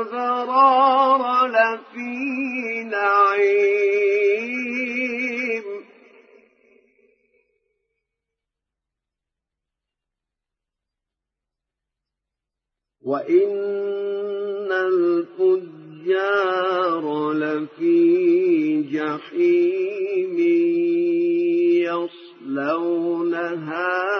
الأبرار لفي نعيم. وإن الفجار لفي جحيم يصلونها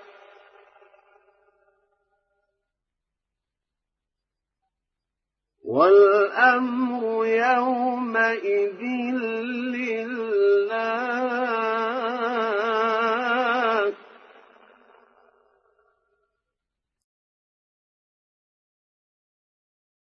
والأمر يومئذ